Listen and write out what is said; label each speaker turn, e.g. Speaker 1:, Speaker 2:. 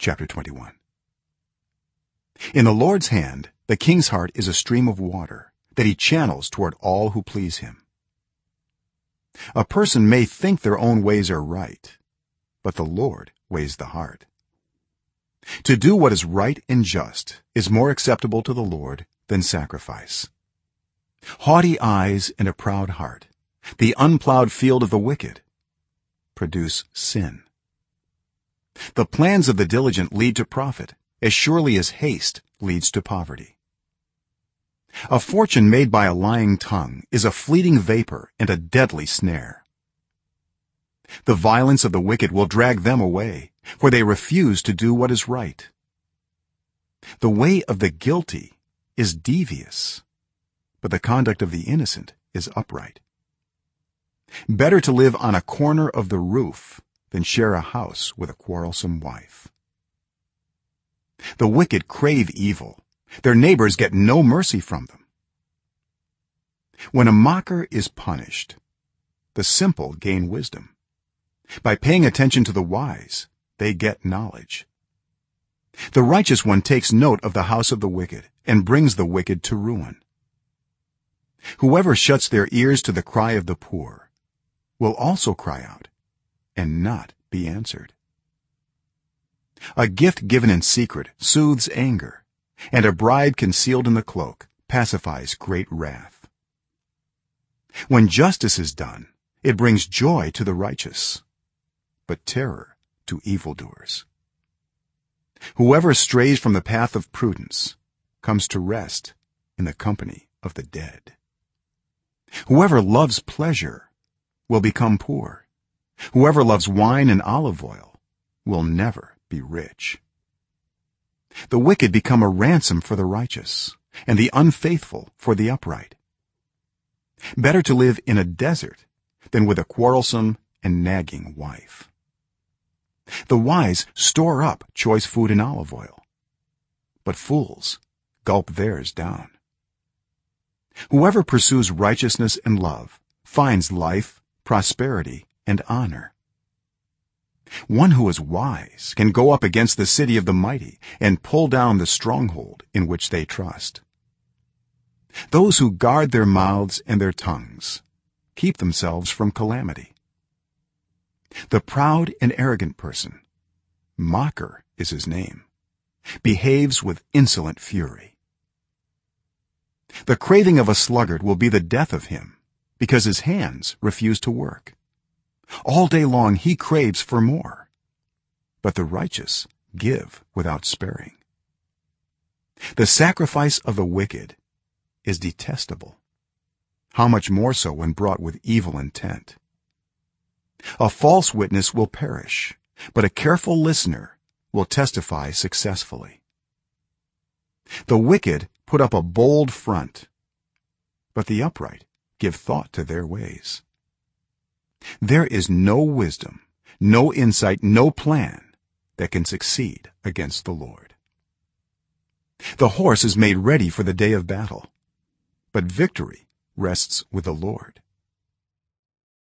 Speaker 1: chapter 21 in the lord's hand the king's heart is a stream of water that he channels toward all who please him. A person may think their own ways are right but the lord weighs the heart. To do what is right and just is more acceptable to the lord than sacrifice. Haughty eyes and a proud heart the unplowed field of the wicked produce sin the plans of the diligent lead to profit as surely as haste leads to poverty. A fortune made by a lying tongue is a fleeting vapor and a deadly snare. The violence of the wicked will drag them away for they refuse to do what is right. The way of the guilty is devious but the conduct of the innocent is upright. Better to live on a corner of the roof than share a house with a quarrelsome wife. The wicked crave evil. Their neighbors get no mercy from them. When a mocker is punished the simple gain wisdom. By paying attention to the wise they get knowledge. The righteous one takes note of the house of the wicked and brings the wicked to ruin. Whoever shuts their ears to the cry of the poor will also cry out and not be answered. A gift given in secret soothes anger and a bribe concealed in the cloak pacifies great wrath. When justice is done it brings joy to the righteous but terror to evildoers. Whoever strays from the path of prudence comes to rest in the company of the dead. Whoever loves pleasure will become poor whoever loves wine and olive oil will never be rich. The wicked become a ransom for the righteous and the unfaithful for the upright. Better to live in a desert than with a quarrelsome and nagging wife. The wise store up choice food and olive oil but fools gulp theirs down. Whoever pursues righteousness and love finds life prosperity and honor. One who is wise can go up against the city of the mighty and pull down the stronghold in which they trust. Those who guard their mouths and their tongues keep themselves from calamity. The proud and arrogant person mocker is his name behaves with insolent fury. The craving of a sluggard will be the death of him because his hands refuse to work all day long he craves for more. But the righteous give without sparing. The sacrifice of the wicked is detestable. How much more so when brought with evil intent? A false witness will perish but a careful listener will testify successfully. The wicked put up a bold front but the upright give thought to their ways there is no wisdom no insight no plan that can succeed against the lord. The horse is made ready for the day of battle but victory rests with the lord